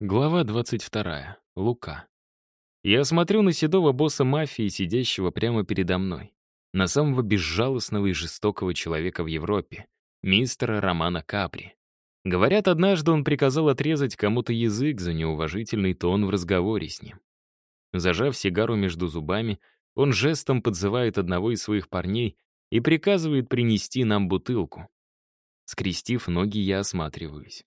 Глава 22. Лука. Я смотрю на седого босса мафии, сидящего прямо передо мной. На самого безжалостного и жестокого человека в Европе, мистера Романа Капри. Говорят, однажды он приказал отрезать кому-то язык за неуважительный тон в разговоре с ним. Зажав сигару между зубами, он жестом подзывает одного из своих парней и приказывает принести нам бутылку. Скрестив ноги, я осматриваюсь.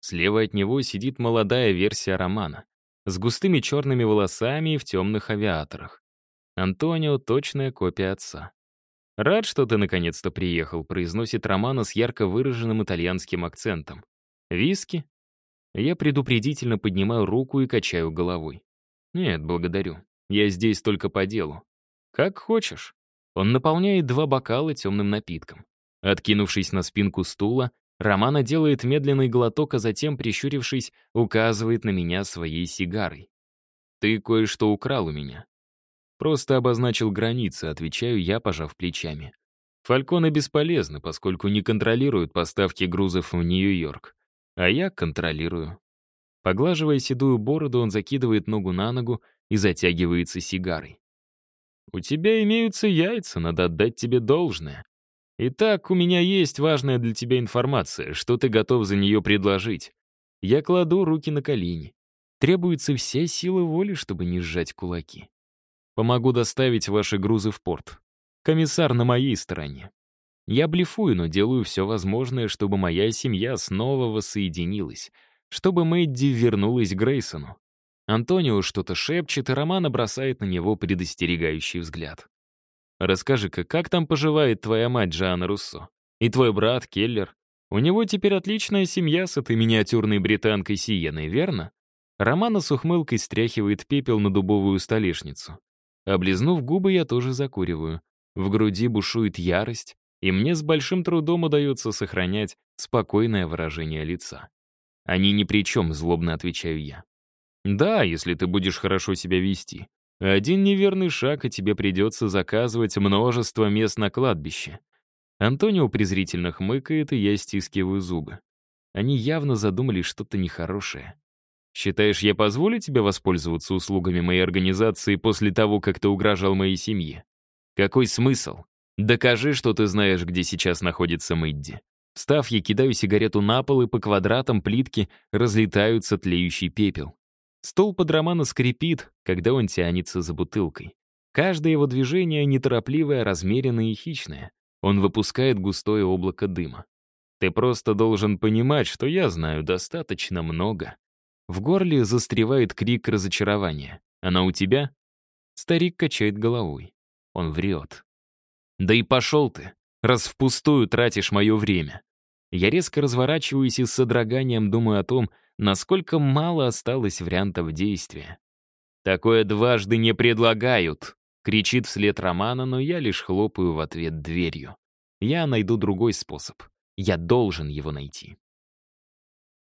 Слева от него сидит молодая версия Романа, с густыми черными волосами и в темных авиаторах. Антонио — точная копия отца. «Рад, что ты наконец-то приехал», — произносит Романа с ярко выраженным итальянским акцентом. «Виски?» Я предупредительно поднимаю руку и качаю головой. «Нет, благодарю. Я здесь только по делу». «Как хочешь». Он наполняет два бокала темным напитком. Откинувшись на спинку стула, Романа делает медленный глоток, а затем, прищурившись, указывает на меня своей сигарой. «Ты кое-что украл у меня». Просто обозначил границы, отвечаю я, пожав плечами. Фальконы бесполезны, поскольку не контролируют поставки грузов в Нью-Йорк. А я контролирую. Поглаживая седую бороду, он закидывает ногу на ногу и затягивается сигарой. «У тебя имеются яйца, надо отдать тебе должное. Итак, у меня есть важная для тебя информация, что ты готов за нее предложить. Я кладу руки на колени. Требуется вся сила воли, чтобы не сжать кулаки. Помогу доставить ваши грузы в порт. Комиссар на моей стороне. Я блефую, но делаю все возможное, чтобы моя семья снова воссоединилась, чтобы Мэдди вернулась к Грейсону. Антонио что-то шепчет, и Романа бросает на него предостерегающий взгляд. Расскажи-ка, как там поживает твоя мать Джоанна Руссо? И твой брат Келлер? У него теперь отличная семья с этой миниатюрной британкой Сиеной, верно? Романа с ухмылкой стряхивает пепел на дубовую столешницу. Облизнув губы, я тоже закуриваю. В груди бушует ярость, и мне с большим трудом удается сохранять спокойное выражение лица. «Они ни при чем», — злобно отвечаю я. «Да, если ты будешь хорошо себя вести. Один неверный шаг, и тебе придется заказывать множество мест на кладбище. Антонио презрительно хмыкает, и я стискиваю зубы. Они явно задумали что-то нехорошее. Считаешь, я позволю тебе воспользоваться услугами моей организации после того, как ты угрожал моей семье? Какой смысл? Докажи, что ты знаешь, где сейчас находится Мэдди. Встав, я кидаю сигарету на пол, и по квадратам плитки разлетаются тлеющий пепел. Стол под Романа скрипит, когда он тянется за бутылкой. Каждое его движение неторопливое, размеренное и хищное. Он выпускает густое облако дыма. Ты просто должен понимать, что я знаю достаточно много. В горле застревает крик разочарования. Она у тебя? Старик качает головой. Он врет. Да и пошел ты, раз впустую тратишь мое время. Я резко разворачиваюсь и с содроганием думаю о том, насколько мало осталось вариантов действия. «Такое дважды не предлагают!» — кричит вслед Романа, но я лишь хлопаю в ответ дверью. Я найду другой способ. Я должен его найти.